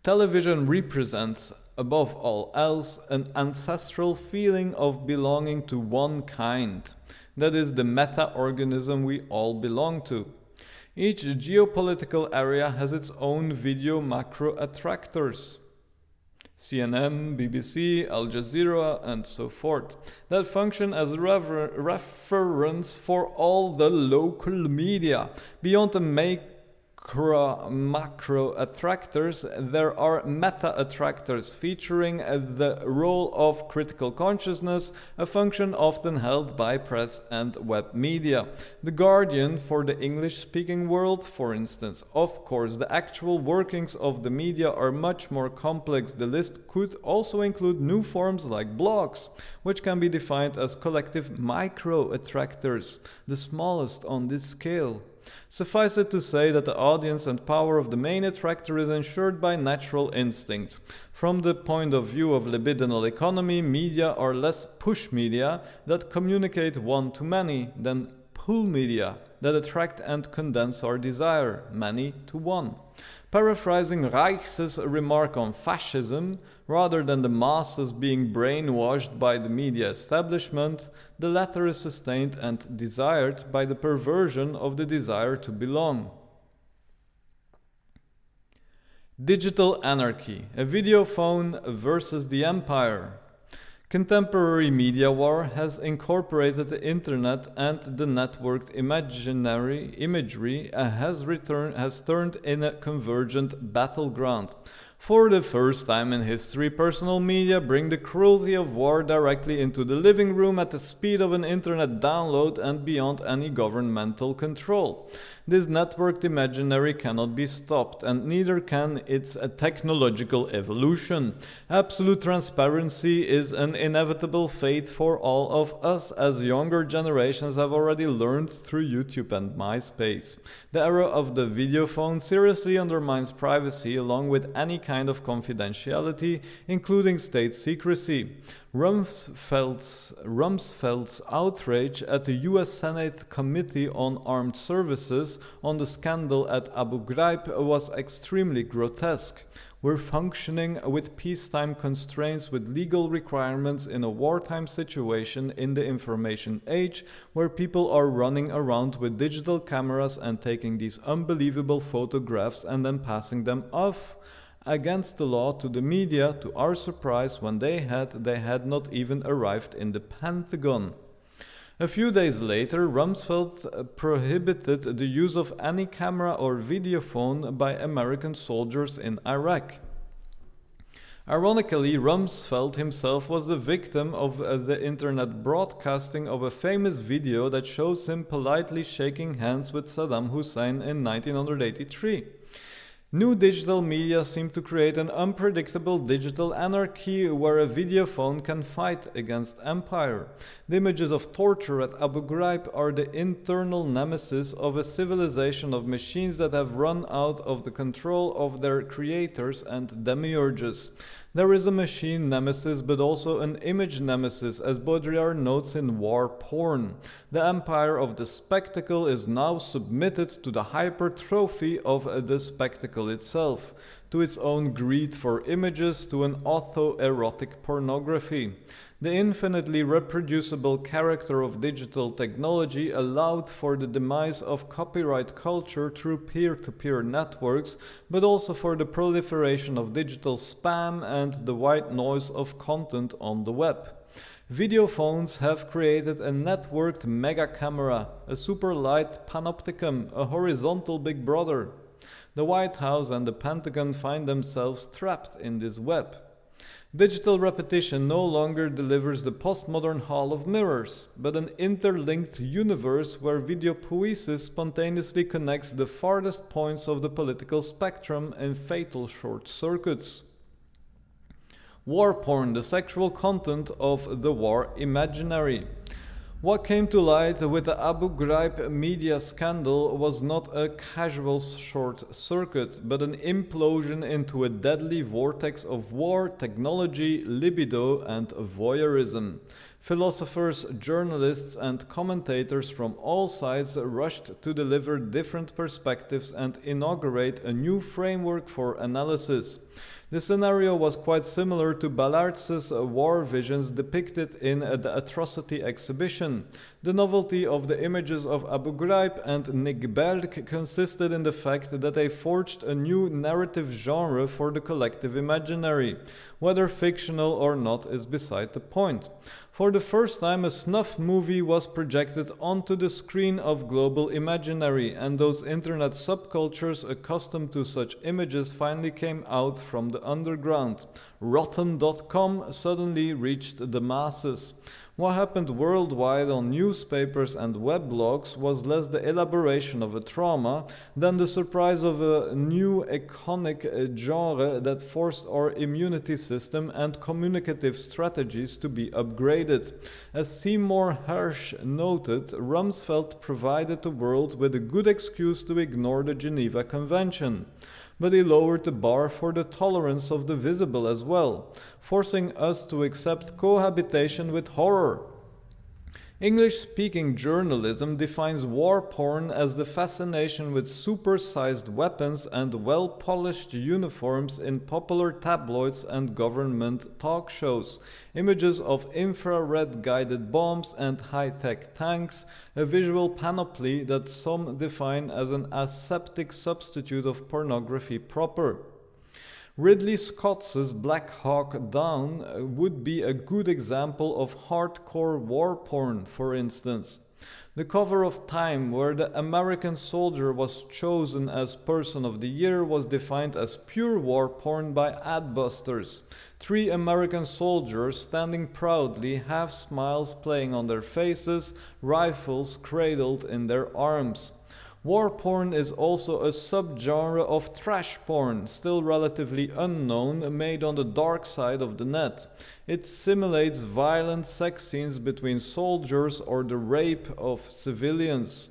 Television represents, above all else, an ancestral feeling of belonging to one kind that is the meta organism we all belong to. Each geopolitical area has its own video macro attractors. CNN, BBC, Al Jazeera, and so forth, that function as refer- reference for all the local media. Beyond the make macro, macro attractors, there are meta attractors featuring the role of critical consciousness, a function often held by press and web media. The Guardian for the English speaking world, for instance. Of course, the actual workings of the media are much more complex. The list could also include new forms like blogs, which can be defined as collective micro attractors, the smallest on this scale. Suffice it to say that the audience and power of the main attractor is ensured by natural instinct. From the point of view of libidinal economy, media are less push media that communicate one to many than pull media that attract and condense our desire, many to one. Paraphrasing Reich's remark on fascism, rather than the masses being brainwashed by the media establishment, the latter is sustained and desired by the perversion of the desire to belong. Digital Anarchy, a video phone versus the empire. Contemporary media war has incorporated the internet and the networked imaginary imagery has, returned, has turned in a convergent battleground. For the first time in history, personal media bring the cruelty of war directly into the living room at the speed of an internet download and beyond any governmental control. This networked imaginary cannot be stopped, and neither can its uh, technological evolution. Absolute transparency is an inevitable fate for all of us, as younger generations have already learned through YouTube and MySpace. The era of the video phone seriously undermines privacy along with any kind of confidentiality, including state secrecy. Rumsfeld's, Rumsfeld's outrage at the US Senate Committee on Armed Services on the scandal at Abu Ghraib was extremely grotesque. We're functioning with peacetime constraints with legal requirements in a wartime situation in the information age where people are running around with digital cameras and taking these unbelievable photographs and then passing them off against the law to the media to our surprise when they had they had not even arrived in the Pentagon. A few days later, Rumsfeld prohibited the use of any camera or video phone by American soldiers in Iraq. Ironically, Rumsfeld himself was the victim of uh, the internet broadcasting of a famous video that shows him politely shaking hands with Saddam Hussein in 1983. New digital media seem to create an unpredictable digital anarchy where a video phone can fight against empire. The images of torture at Abu Ghraib are the internal nemesis of a civilization of machines that have run out of the control of their creators and demiurges. There is a machine nemesis but also an image nemesis, as Baudrillard notes in War Porn. The empire of the spectacle is now submitted to the hypertrophy of the spectacle itself to its own greed for images, to an autoerotic pornography. The infinitely reproducible character of digital technology allowed for the demise of copyright culture through peer to peer networks, but also for the proliferation of digital spam and the white noise of content on the web. Video phones have created a networked mega camera, a super light panopticon, a horizontal big brother. The White House and the Pentagon find themselves trapped in this web. Digital repetition no longer delivers the postmodern hall of mirrors, but an interlinked universe where video poiesis spontaneously connects the farthest points of the political spectrum in fatal short circuits. War porn, the sexual content of the war imaginary. What came to light with the Abu Ghraib media scandal was not a casual short circuit, but an implosion into a deadly vortex of war, technology, libido, and voyeurism. Philosophers, journalists, and commentators from all sides rushed to deliver different perspectives and inaugurate a new framework for analysis. The scenario was quite similar to Ballard's war visions depicted in the Atrocity exhibition. The novelty of the images of Abu Ghraib and Nick Berg consisted in the fact that they forged a new narrative genre for the collective imaginary. Whether fictional or not is beside the point. For the first time, a snuff movie was projected onto the screen of global imaginary, and those internet subcultures accustomed to such images finally came out from the underground. Rotten.com suddenly reached the masses. What happened worldwide on newspapers and weblogs was less the elaboration of a trauma than the surprise of a new iconic uh, genre that forced our immunity system and communicative strategies to be upgraded. As Seymour Hersh noted, Rumsfeld provided the world with a good excuse to ignore the Geneva Convention but he lowered the bar for the tolerance of the visible as well, forcing us to accept cohabitation with horror. English speaking journalism defines war porn as the fascination with supersized weapons and well polished uniforms in popular tabloids and government talk shows, images of infrared guided bombs and high tech tanks, a visual panoply that some define as an aseptic substitute of pornography proper. Ridley Scott's Black Hawk Down would be a good example of hardcore war porn, for instance. The cover of Time, where the American soldier was chosen as Person of the Year, was defined as pure war porn by Adbusters. Three American soldiers standing proudly, half smiles playing on their faces, rifles cradled in their arms. War porn is also a subgenre of trash porn, still relatively unknown, made on the dark side of the net. It simulates violent sex scenes between soldiers or the rape of civilians.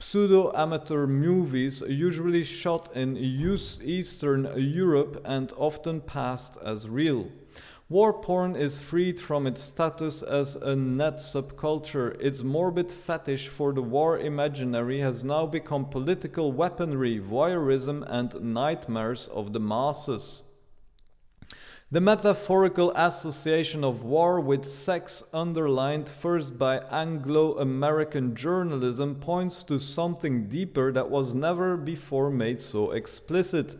Pseudo amateur movies, usually shot in Eastern Europe and often passed as real. War porn is freed from its status as a net subculture. Its morbid fetish for the war imaginary has now become political weaponry, voyeurism, and nightmares of the masses. The metaphorical association of war with sex, underlined first by Anglo American journalism, points to something deeper that was never before made so explicit.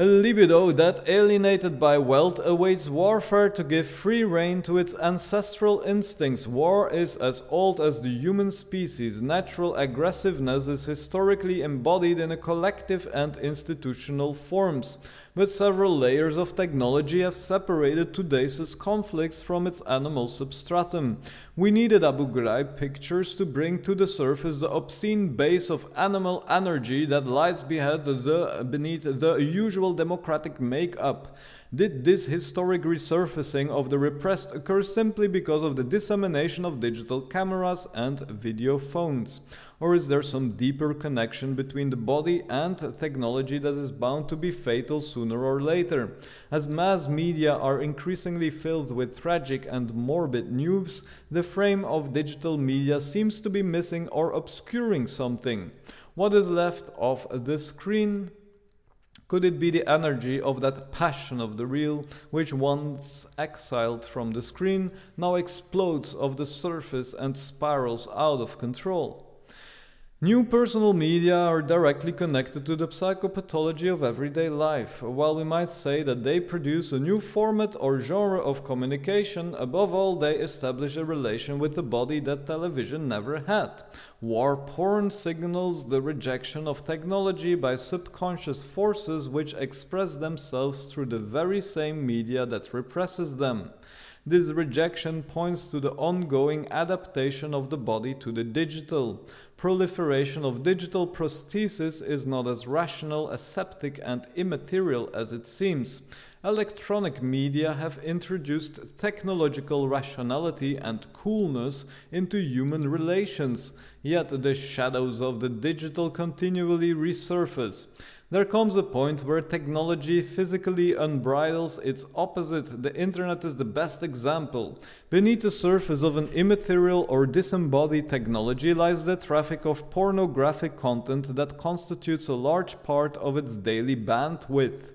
A libido that, alienated by wealth, awaits warfare to give free rein to its ancestral instincts. War is as old as the human species. Natural aggressiveness is historically embodied in a collective and institutional forms but several layers of technology have separated today's conflicts from its animal substratum. We needed Abu Ghraib pictures to bring to the surface the obscene base of animal energy that lies beneath the, beneath the usual democratic make-up. Did this historic resurfacing of the repressed occur simply because of the dissemination of digital cameras and video phones? Or is there some deeper connection between the body and technology that is bound to be fatal sooner or later? As mass media are increasingly filled with tragic and morbid news, the frame of digital media seems to be missing or obscuring something. What is left of the screen could it be the energy of that passion of the real, which once exiled from the screen, now explodes off the surface and spirals out of control? New personal media are directly connected to the psychopathology of everyday life. While we might say that they produce a new format or genre of communication, above all, they establish a relation with the body that television never had. War porn signals the rejection of technology by subconscious forces which express themselves through the very same media that represses them. This rejection points to the ongoing adaptation of the body to the digital. Proliferation of digital prosthesis is not as rational, aseptic, and immaterial as it seems. Electronic media have introduced technological rationality and coolness into human relations, yet the shadows of the digital continually resurface. There comes a point where technology physically unbridles its opposite. The internet is the best example. Beneath the surface of an immaterial or disembodied technology lies the traffic of pornographic content that constitutes a large part of its daily bandwidth.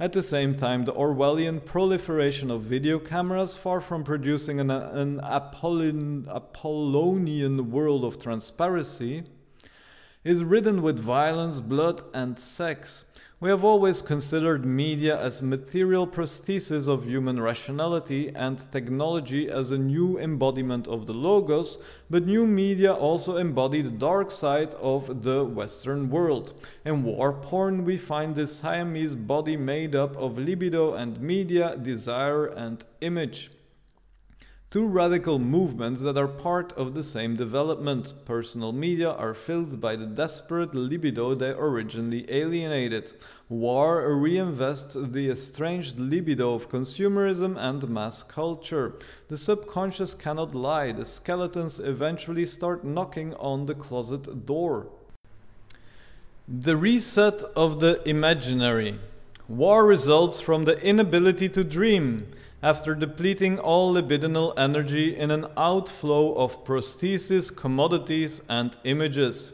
At the same time, the Orwellian proliferation of video cameras, far from producing an, an Apollon, Apollonian world of transparency, is ridden with violence, blood, and sex. We have always considered media as material prosthesis of human rationality and technology as a new embodiment of the Logos, but new media also embody the dark side of the Western world. In war porn, we find this Siamese body made up of libido and media, desire and image. Two radical movements that are part of the same development. Personal media are filled by the desperate libido they originally alienated. War reinvests the estranged libido of consumerism and mass culture. The subconscious cannot lie, the skeletons eventually start knocking on the closet door. The reset of the imaginary. War results from the inability to dream after depleting all libidinal energy in an outflow of prosthesis, commodities, and images.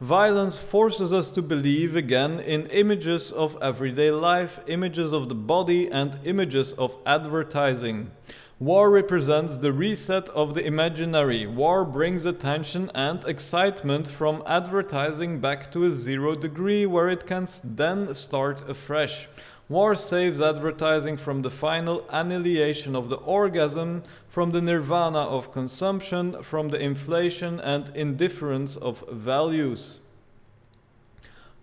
Violence forces us to believe again in images of everyday life, images of the body, and images of advertising. War represents the reset of the imaginary. War brings attention and excitement from advertising back to a zero degree where it can then start afresh. War saves advertising from the final annihilation of the orgasm, from the nirvana of consumption, from the inflation and indifference of values.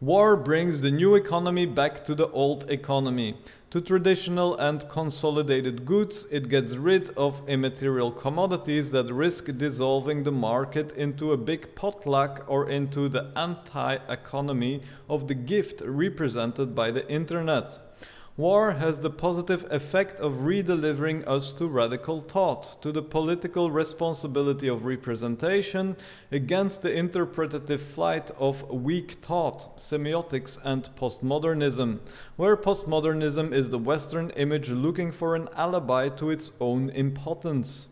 War brings the new economy back to the old economy. To traditional and consolidated goods, it gets rid of immaterial commodities that risk dissolving the market into a big potluck or into the anti economy of the gift represented by the internet. War has the positive effect of redelivering us to radical thought, to the political responsibility of representation against the interpretative flight of weak thought, semiotics, and postmodernism, where postmodernism is the Western image looking for an alibi to its own impotence.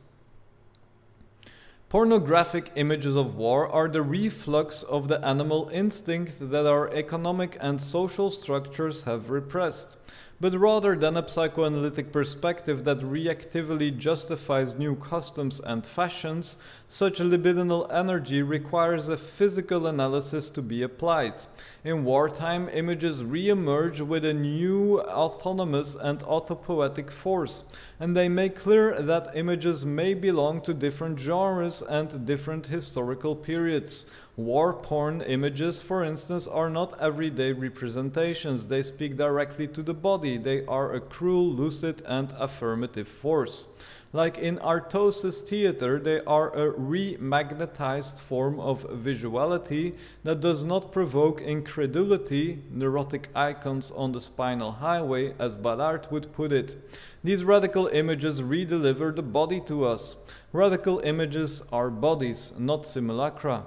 Pornographic images of war are the reflux of the animal instinct that our economic and social structures have repressed but rather than a psychoanalytic perspective that reactively justifies new customs and fashions, such libidinal energy requires a physical analysis to be applied. In wartime, images re-emerge with a new autonomous and autopoietic force, and they make clear that images may belong to different genres and different historical periods. War porn images, for instance, are not everyday representations. They speak directly to the body. They are a cruel, lucid, and affirmative force. Like in Artaud's theater, they are a remagnetized form of visuality that does not provoke incredulity, neurotic icons on the spinal highway, as Ballard would put it. These radical images redeliver the body to us. Radical images are bodies, not simulacra.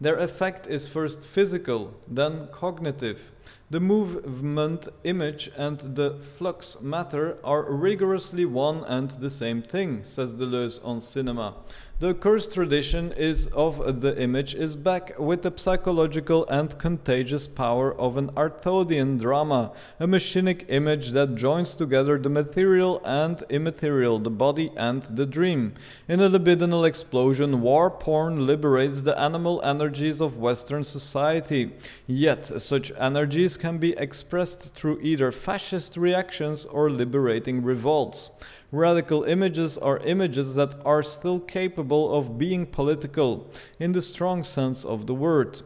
Their effect is first physical, then cognitive. The movement image and the flux matter are rigorously one and the same thing, says Deleuze on cinema. The cursed tradition is of the image is back with the psychological and contagious power of an Artaudian drama, a machinic image that joins together the material and immaterial, the body and the dream. In a libidinal explosion, war porn liberates the animal energies of Western society. Yet, such energies can be expressed through either fascist reactions or liberating revolts. Radical images are images that are still capable of being political, in the strong sense of the word.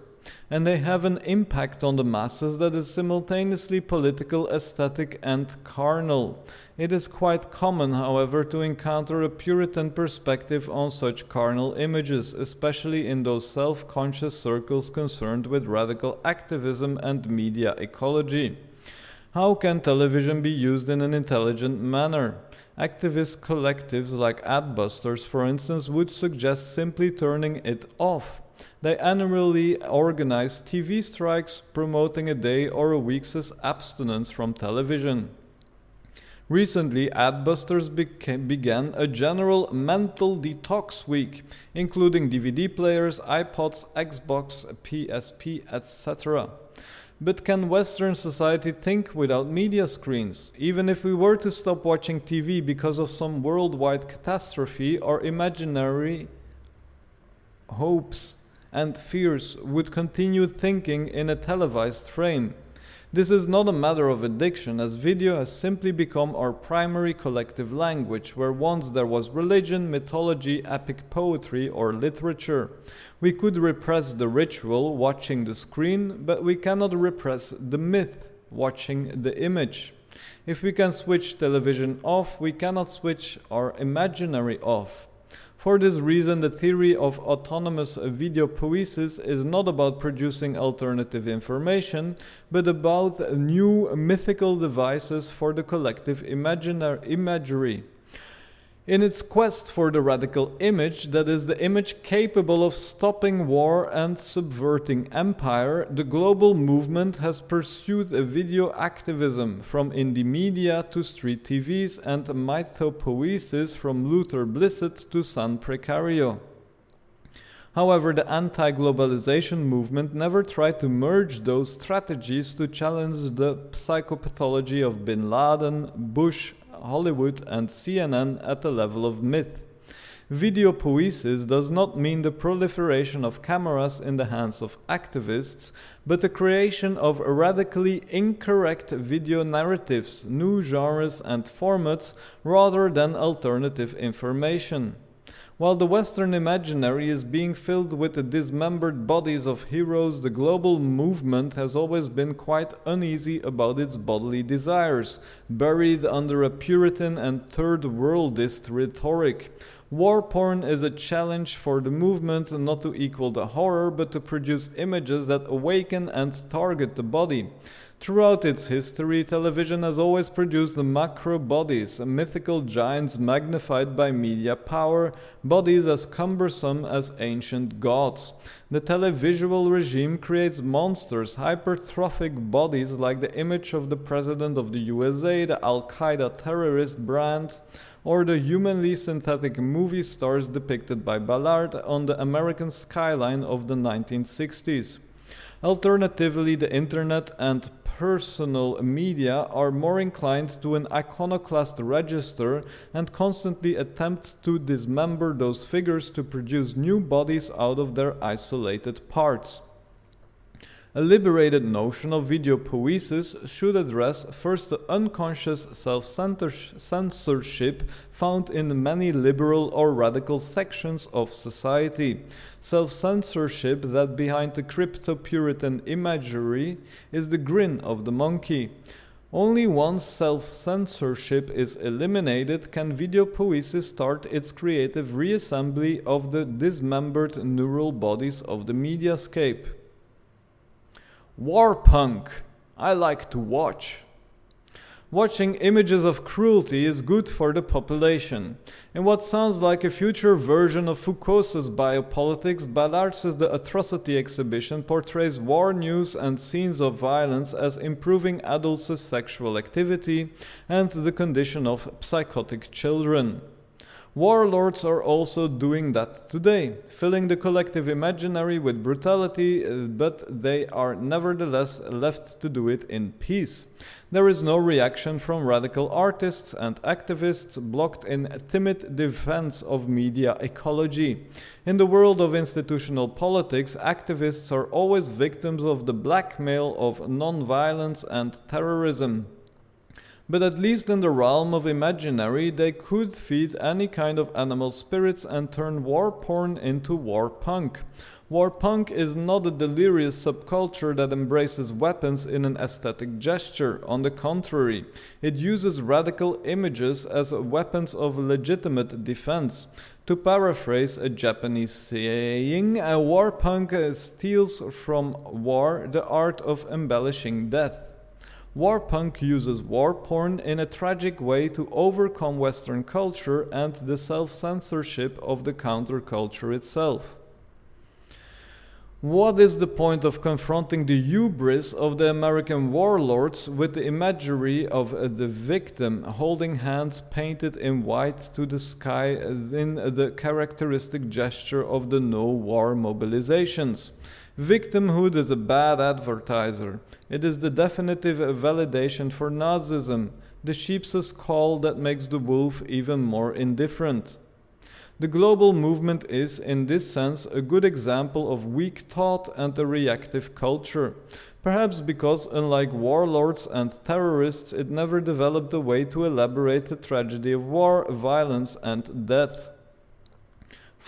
And they have an impact on the masses that is simultaneously political, aesthetic, and carnal. It is quite common, however, to encounter a Puritan perspective on such carnal images, especially in those self conscious circles concerned with radical activism and media ecology. How can television be used in an intelligent manner? Activist collectives like Adbusters, for instance, would suggest simply turning it off. They annually organize TV strikes promoting a day or a week's abstinence from television. Recently, Adbusters began a general mental detox week, including DVD players, iPods, Xbox, PSP, etc. But can Western society think without media screens? Even if we were to stop watching TV because of some worldwide catastrophe, our imaginary hopes and fears would continue thinking in a televised frame. This is not a matter of addiction, as video has simply become our primary collective language, where once there was religion, mythology, epic poetry, or literature. We could repress the ritual, watching the screen, but we cannot repress the myth, watching the image. If we can switch television off, we cannot switch our imaginary off. For this reason, the theory of autonomous video poiesis is not about producing alternative information, but about new mythical devices for the collective imagery. In its quest for the radical image, that is, the image capable of stopping war and subverting empire, the global movement has pursued a video activism from Indymedia to street TVs and mythopoiesis from Luther Blissett to San Precario. However, the anti globalization movement never tried to merge those strategies to challenge the psychopathology of bin Laden, Bush, Hollywood, and CNN at the level of myth. Video poiesis does not mean the proliferation of cameras in the hands of activists, but the creation of radically incorrect video narratives, new genres, and formats rather than alternative information. While the Western imaginary is being filled with the dismembered bodies of heroes, the global movement has always been quite uneasy about its bodily desires, buried under a Puritan and third worldist rhetoric. War porn is a challenge for the movement not to equal the horror, but to produce images that awaken and target the body. Throughout its history, television has always produced the macro bodies, mythical giants magnified by media power, bodies as cumbersome as ancient gods. The televisual regime creates monsters, hypertrophic bodies like the image of the President of the USA, the Al Qaeda terrorist brand, or the humanly synthetic movie stars depicted by Ballard on the American skyline of the 1960s. Alternatively, the internet and personal media are more inclined to an iconoclast register and constantly attempt to dismember those figures to produce new bodies out of their isolated parts. A liberated notion of video poiesis should address first the unconscious self censorship found in many liberal or radical sections of society. Self censorship that behind the crypto Puritan imagery is the grin of the monkey. Only once self censorship is eliminated can video poiesis start its creative reassembly of the dismembered neural bodies of the mediascape. Warpunk! I like to watch. Watching images of cruelty is good for the population. In what sounds like a future version of Foucault's biopolitics, Ballard's The Atrocity exhibition portrays war news and scenes of violence as improving adults' sexual activity and the condition of psychotic children. Warlords are also doing that today, filling the collective imaginary with brutality, uh, but they are nevertheless left to do it in peace. There is no reaction from radical artists and activists blocked in timid defense of media ecology. In the world of institutional politics, activists are always victims of the blackmail of non-violence and terrorism but at least in the realm of imaginary, they could feed any kind of animal spirits and turn war porn into war punk. War punk is not a delirious subculture that embraces weapons in an aesthetic gesture. On the contrary, it uses radical images as weapons of legitimate defense. To paraphrase a Japanese saying, a war punk steals from war the art of embellishing death. Warpunk uses war porn in a tragic way to overcome Western culture and the self censorship of the counterculture itself. What is the point of confronting the hubris of the American warlords with the imagery of uh, the victim holding hands painted in white to the sky uh, in the characteristic gesture of the no war mobilizations? Victimhood is a bad advertiser. It is the definitive validation for Nazism, the sheep's call that makes the wolf even more indifferent. The global movement is, in this sense, a good example of weak thought and a reactive culture. Perhaps because, unlike warlords and terrorists, it never developed a way to elaborate the tragedy of war, violence, and death.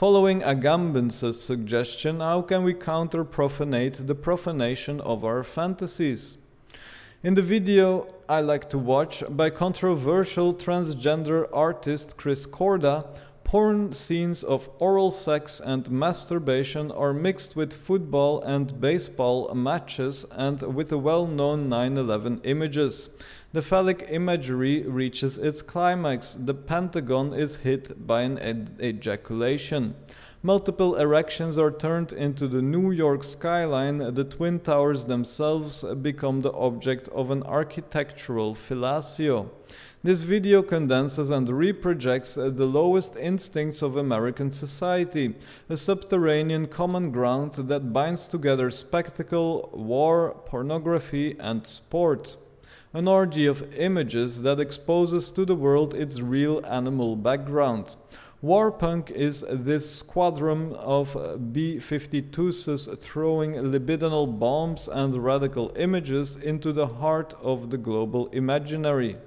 Following Agamben's suggestion, how can we counter profanate the profanation of our fantasies? In the video I like to watch by controversial transgender artist Chris Korda, porn scenes of oral sex and masturbation are mixed with football and baseball matches and with the well known 9 11 images. The phallic imagery reaches its climax. The Pentagon is hit by an ed- ejaculation. Multiple erections are turned into the New York skyline. The Twin Towers themselves become the object of an architectural fellatio. This video condenses and reprojects the lowest instincts of American society, a subterranean common ground that binds together spectacle, war, pornography, and sport an orgy of images that exposes to the world its real animal background. Warpunk is this squadron of B 52s throwing libidinal bombs and radical images into the heart of the global imaginary.